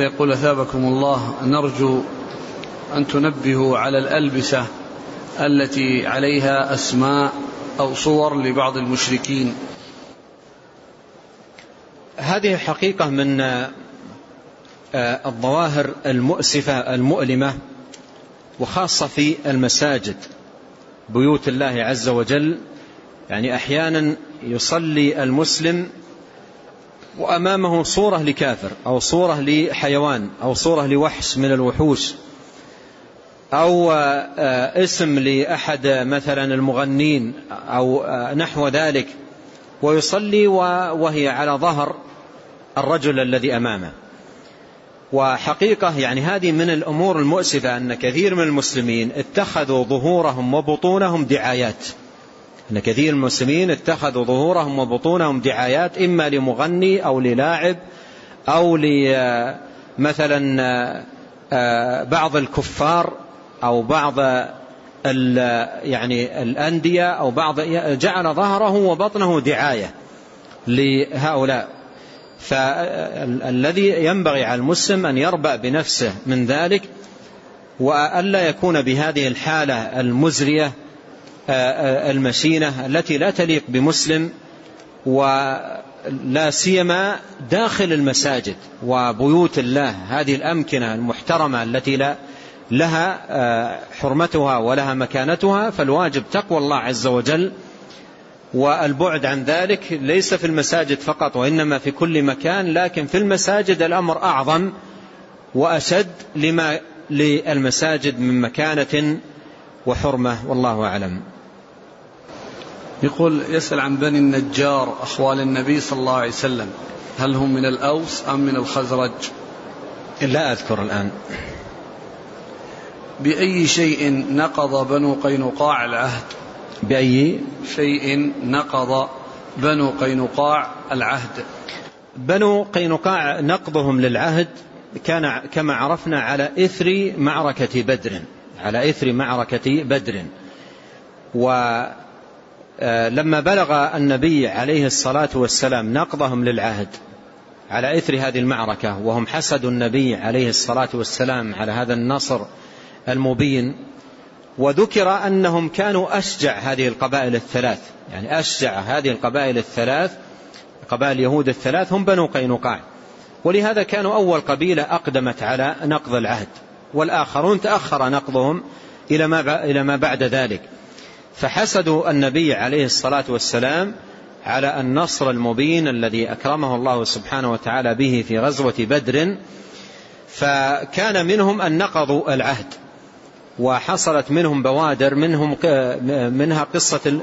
يقول أثابكم الله نرجو أن تنبهوا على الألبسة التي عليها أسماء أو صور لبعض المشركين. هذه حقيقة من الظواهر المؤسفة المؤلمة وخاصة في المساجد بيوت الله عز وجل. يعني أحيانا يصلي المسلم وأمامه صورة لكافر أو صورة لحيوان أو صورة لوحش من الوحوش أو اسم لأحد مثلا المغنين أو نحو ذلك. ويصلي وهي على ظهر الرجل الذي أمامه. وحقيقة يعني هذه من الأمور المؤسفة أن كثير من المسلمين اتخذوا ظهورهم وبطونهم دعايات. أن كثير من المسلمين اتخذوا ظهورهم وبطونهم دعايات إما لمغني أو للاعب أو مثلا بعض الكفار أو بعض يعني الأندية أو بعض جعل ظهره وبطنه دعاية لهؤلاء. فالذي ينبغي على المسلم أن يربأ بنفسه من ذلك وألا يكون بهذه الحالة المزرية المشينة التي لا تليق بمسلم ولا سيما داخل المساجد وبيوت الله. هذه الأمكنة المحترمة التي لا لها حرمتها ولها مكانتها فالواجب تقوى الله عز وجل. والبعد عن ذلك ليس في المساجد فقط وإنما في كل مكان لكن في المساجد الأمر أعظم وأشد لما للمساجد من مكانة وحرمة والله أعلم. يقول يسأل عن بني النجار أخوال النبي صلى الله عليه وسلم هل هم من الأوس أم من الخزرج؟ لا أذكر الآن. بأي شيء نقض بنو قينقاع العهد؟ بأي؟ شيء نقض بنو قينقاع العهد. بنو قينقاع نقضهم للعهد كان كما عرفنا على إثر معركة بدر على إثر معركة بدر. ولما بلغ النبي عليه الصلاة والسلام نقضهم للعهد على إثر هذه المعركة وهم حسدوا النبي عليه الصلاة والسلام على هذا النصر المبين وذكر أنهم كانوا أشجع هذه القبائل الثلاث. يعني أشجع هذه القبائل الثلاث قبائل يهود الثلاث هم بنو قينقاع. ولهذا كانوا أول قبيلة أقدمت على نقض العهد والآخرون تأخر نقضهم إلى ما بعد ذلك. فحسدوا النبي عليه الصلاة والسلام على النصر المبين الذي أكرمه الله سبحانه وتعالى به في غزوة بدر. فكان منهم أن نقضوا العهد وحصلت منهم بوادر منهم منها قصة